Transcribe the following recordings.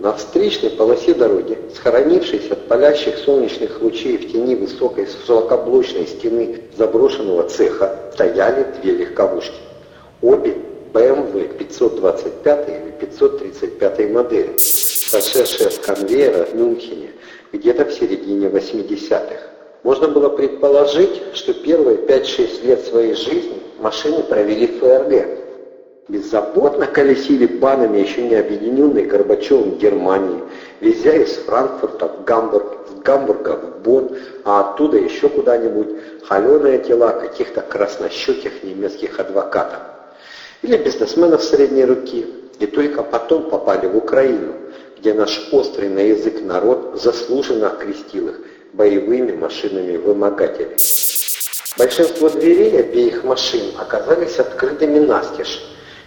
На встречной полосе дороги, схоронившись от палящих солнечных лучей в тени высокой шлакоблочной стены заброшенного цеха, стояли две легковушки. Обе BMW 525 или 535 модели, сошедшие с конвейера в Мюнхене где-то в середине 80-х. Можно было предположить, что первые 5-6 лет своей жизни машины провели в ФРГ, беззаботно колесили банами еще не объединенной Горбачевым Германии, везя из Франкфурта в Гамбург, с Гамбурга в Бонн, а оттуда еще куда-нибудь холеные тела каких-то краснощеких немецких адвокатов. Или бизнесменов средней руки, и только потом попали в Украину, где наш острый на язык народ заслуженно окрестил их боевыми машинами вымогателей. Большинство дверей обеих машин оказались открытыми настежь,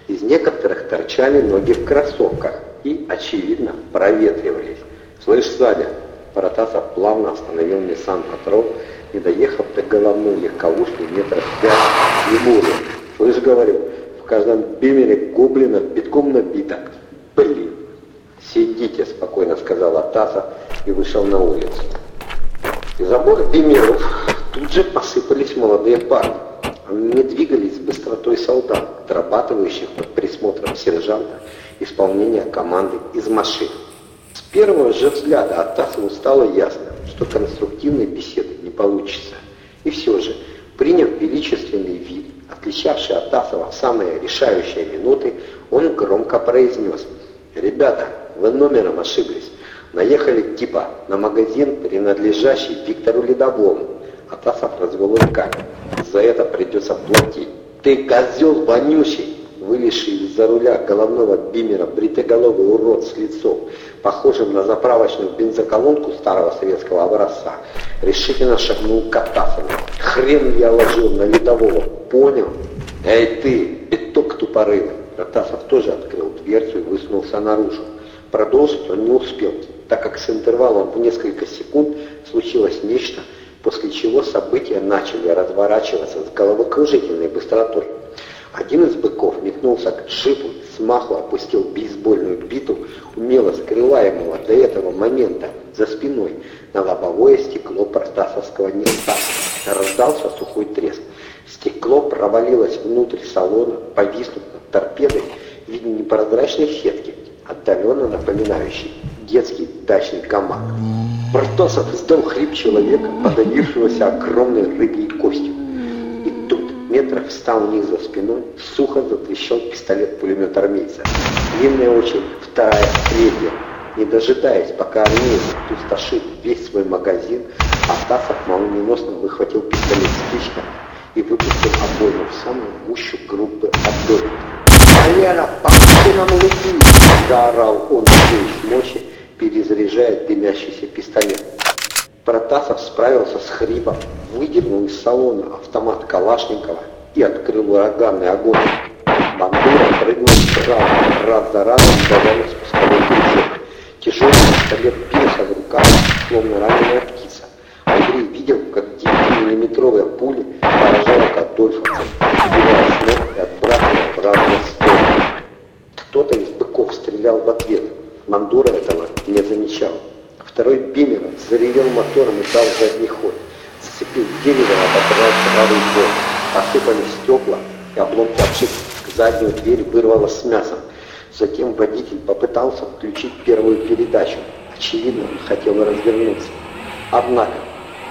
из некоторых торчали ноги в кроссовках и, очевидно, проветривались. «Слышь, сзади!» Паратасов плавно остановил Ниссан Патрол и, доехав до головной легковушки метров пять, не более. «Слышь, говорю, в каждом бимере гоблинов битком набито. Блин!» «Сидите!» — спокойно сказал Атаса и вышел на улицу. Из обоих бимеров тут же посыпались молодые парни. Они двигались с быстротой солдат, отрабатывающих под присмотром сержанта исполнение команды из машин. С первого же взгляда Атасову стало ясно, что конструктивной беседы не получится. И все же, приняв величественный вид, отличавший Атасова в самые решающие минуты, он громко произнес «Ребята, вы номером ошиблись. Наехали типа на магазин, принадлежащий Виктору Ледовому. Атасов развел руками. За это придется платить. Ты козел вонючий! Вылезший из-за руля головного бимера бритоголовый урод с лицом, похожим на заправочную бензоколонку старого советского образца, решительно шагнул к Атасову. Хрен я ложил на ледового, понял? Эй ты, пяток тупорылый! Атасов тоже открыл дверцу и высунулся наружу. Продолжить он не успел, так как с интервалом в несколько секунд случилось нечто, после чего события начали разворачиваться с головокружительной быстротой. Один из быков метнулся к джипу, смаху опустил бейсбольную биту, умело скрываемого до этого момента за спиной на лобовое стекло протасовского Ниссана. Раздался сухой треск. Стекло провалилось внутрь салона, повиснув над торпедой в виде непрозрачной сетки, отдаленно напоминающей детский дачный гамак. Бартосов издал хрип человека, подавившегося огромной рыбьей костью. И тут, метров встал вниз за спиной, сухо затрещал пистолет-пулемет армейца. Длинная очередь, вторая, третья. Не дожидаясь, пока армеец пустошит весь свой магазин, Астасов молниеносно выхватил пистолет спичка и выпустил обойму в самую гущу группы отдохов. «Валера, помоги нам уйти!» – заорал он в мощи, перезаряжая дымящийся пистолет. Протасов справился с хрипом, выдернул из салона автомат Калашникова и открыл ураганный огонь. Бандура прыгнул сразу, раз за разом давая спусковой крючок. Тяжелый пистолет бился в руках, словно раненая птица. Андрей видел, как 9-миллиметровая пуля поражает Адольфовцев, сбивая с ног и отбрасывая в разные стороны. Кто-то из быков стрелял в ответ. Мандура этого не замечал. Второй бимер заревел мотором и дал задний ход. Сцепил дерево, ободрал правый бок. Посыпались стекла, и обломки обшивки заднюю дверь вырвало с мясом. Затем водитель попытался включить первую передачу. Очевидно, он хотел развернуться. Однако,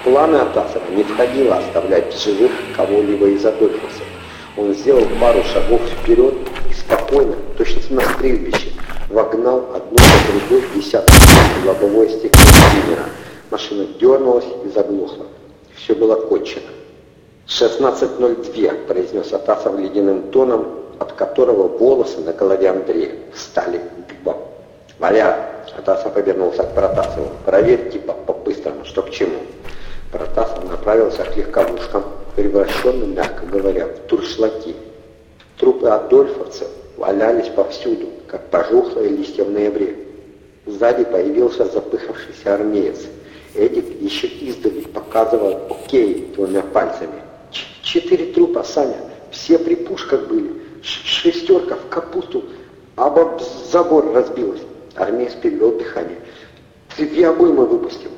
планы Атасова не входило оставлять в живых кого-либо из адольфовцев. Он сделал пару шагов вперед и спокойно, точно на стрельбище, вогнал одну за другой десяток в лобовое стекло Владимира. Машина дернулась и заглохла. Все было кончено. «16.02», — произнес Атасов ледяным тоном, от которого волосы на голове Андрея встали дыбом. «Валяр!» — Атасов повернулся к Протасову. «Проверь типа по-быстрому, что к чему». Протасов направился к легковушкам, превращенным, мягко говоря, в туршлаки. Трупы адольфовцев валялись повсюду, как пожухлые листья в ноябре. Сзади появился запыхавшийся армеец. Эдик еще издали показывал «Окей» двумя пальцами. «Четыре трупа, Саня, все при пушках были, шестерка в капусту, а об забор разбилась. Армеец перевел дыхание. Ты обоймы выпустил.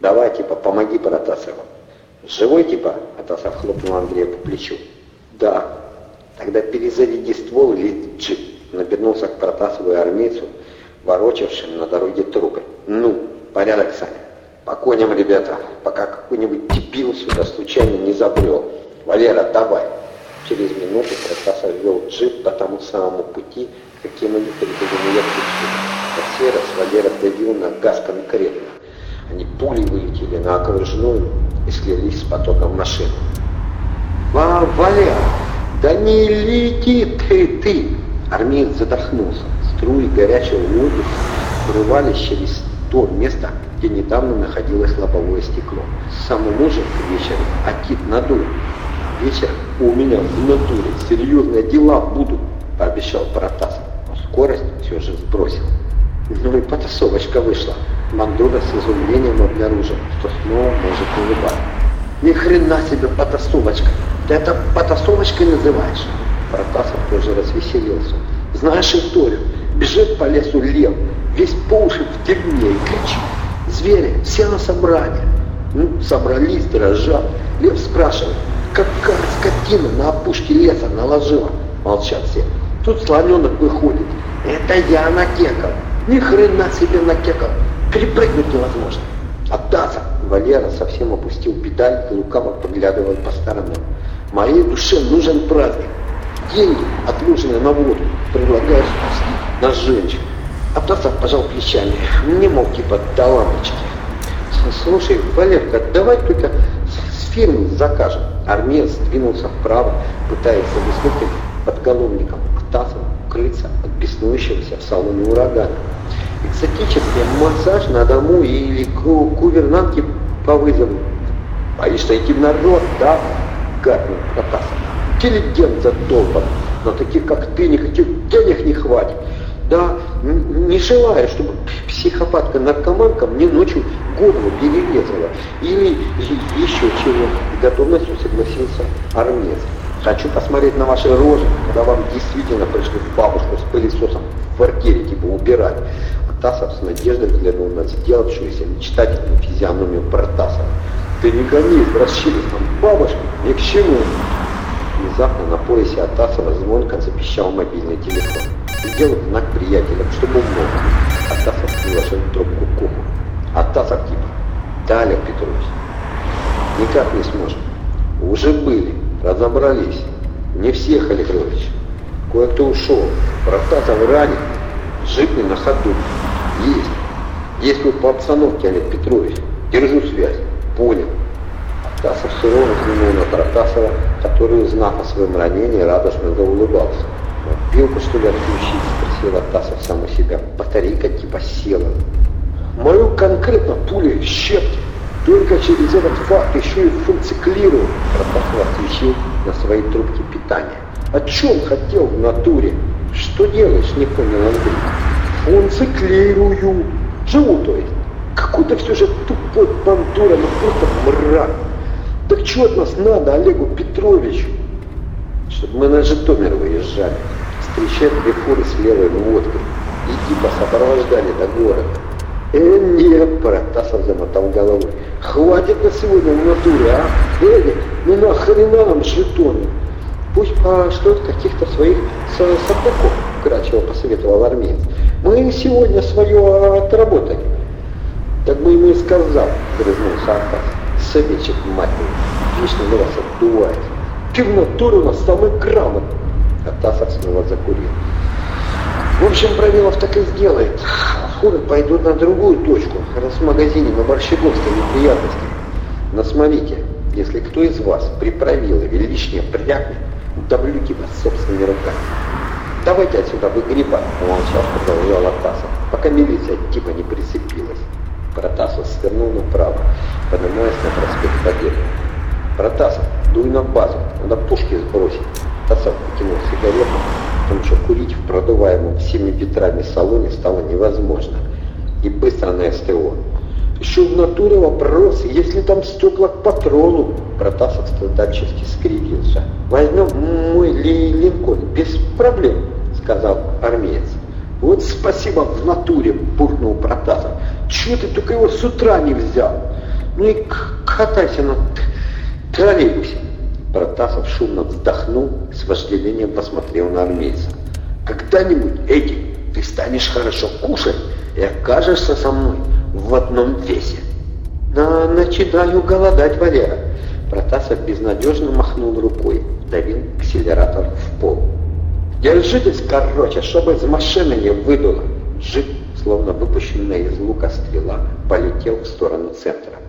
Давай, типа, помоги Протасову. Живой, типа? Атасов хлопнул Андрея по плечу. Да. Тогда перезаряди ствол или джип. Набернулся к Протасову и армейцу, ворочавшим на дороге трупы. Ну, порядок, Саня. По коням, ребята, пока какой-нибудь дебил сюда случайно не забрел. Валера, давай. Через минуту Протасов вел джип по тому самому пути, каким они На сей раз Валера давил на газ конкретно. Они пулей вылетели на окружную и слились с потоком машин. «Ва, Валера, да не лети ты, ты!» Армеец задохнулся. Струи горячего воздуха вырывались через то место, где недавно находилось лобовое стекло. Самому же к вечеру Акит надул. Вечер у меня в натуре серьезные дела будут, пообещал Протасов. Но скорость все же сбросил. Ну и потасовочка вышла. Мандура с изумлением обнаружил, что снова может улыбаться. Ни хрена себе потасовочка! Ты это потасовочкой называешь? Протасов тоже развеселился. Знаешь историю? Бежит по лесу лев, весь по уши в дерьме и кричит. Звери, все на собрание. Ну, собрались, дрожат. Лев спрашивает, какая скотина на опушке леса наложила? Молчат все. Тут слоненок выходит. Это я накекал. Ни хрена себе накекал. Перепрыгнуть невозможно. Отдаться. Валера совсем опустил педаль и лукаво поглядывал по сторонам. Моей душе нужен праздник. Деньги, отложенные на воду, предлагаю спасти на женщин. Атасов пожал плечами. Мне, мол, типа, до лампочки. Слушай, Валерка, давай только с фирмы закажем. Армеец двинулся вправо, пытаясь высоким подголовником Атасова укрыться от беснующегося в салоне урагана. Экзотический массаж на дому или кувернанки по вызову. Боишься идти в народ, да? Гарнул Атасов. Интеллигент задолбан, но таких, как ты, никаких денег не хватит. Да, не желаю, чтобы психопатка-наркоманка мне ночью голову перерезала. Или еще чего. С готовностью согласился армец. Хочу посмотреть на ваши рожи, когда вам действительно пришли бабушку с пылесосом в квартире типа убирать. Атасов с надеждой взглянул на сделавшуюся мечтательную физиономию Протасова. Ты не гони, расщелистом бабушка, ни к чему. Внезапно на поясе Атасова звонко запищал мобильный телефон. Сделал знак приятелям, чтобы умолк. Атасов приложил трубку к уху. Атасов типа. Да, Олег Петрович. Никак не сможем. Уже были, разобрались. Не всех, Олег Петрович. Кое-кто ушел. Протасов ранен. Житный на ходу. Есть. Действую по обстановке, Олег Петрович. Держу связь. Понял. Атасов сурово взглянул на Протасова, который, узнав о своем ранении, радостно заулыбался. «Пилку, что ли, отключить?» — спросил Атасов сам у себя. «Батарейка типа села». «Мою конкретно пули щепки. Только через этот факт еще и функциклирую», — Протасов отключил на своей трубке питания. «О чем хотел в натуре?» «Что делаешь?» — не понял Андрей. «Функциклирую. Живу, то есть. Какой-то все же тупой бандура, ну просто мрак. Так что от нас надо, Олегу Петровичу?» чтобы мы на Житомир выезжали, встречать две фуры с левой водкой и типа сопровождали до города. Э, нет, Протасов замотал головой. Хватит на сегодня в натуре, а? Эдик, ну нахрена нам Житомир? Пусть пошлет каких-то своих сапогов, кратчево посоветовал армеец. Мы сегодня свое отработали. Так бы ему и сказал, грызнулся Аркас. Советчик мать мою, вечно на вас отдувает. Ты в натуре у нас самый грамотный. Атасов снова закурил. В общем, Бравилов так и сделает. Фуры пойдут на другую точку, раз в магазине на Борщеговской неприятности. Но смотрите, если кто из вас при Правилове лишнее прякнет, удавлю тебя собственными руками. Давайте отсюда выгребать, умолчав, продолжал Атасов, пока милиция типа не прицепилась. Протасов свернул направо, поднимаясь на проспект Победы. Протасов, дуй на базу, надо пушки сбросить. Тасов потянул сигарету, потому что курить в продуваемом всеми ветрами салоне стало невозможно. И быстро на СТО. Еще в натуре вопрос, если там стекла к патрону. Протасов страдальчески скривился. Возьмем мой ли линкольн, без проблем, сказал армеец. Вот спасибо в натуре, буркнул Протасов. Чего ты только его с утра не взял? Ну и катайся на троллейбусе. Протасов шумно вздохнул, с вожделением посмотрел на армейца. Когда-нибудь, Эдик, ты станешь хорошо кушать и окажешься со мной в одном весе. На, начинаю голодать, Валера. Протасов безнадежно махнул рукой, давил акселератор в пол. Держитесь, короче, чтобы из машины не выдуло. Джип, словно выпущенная из лука стрела, полетел в сторону центра.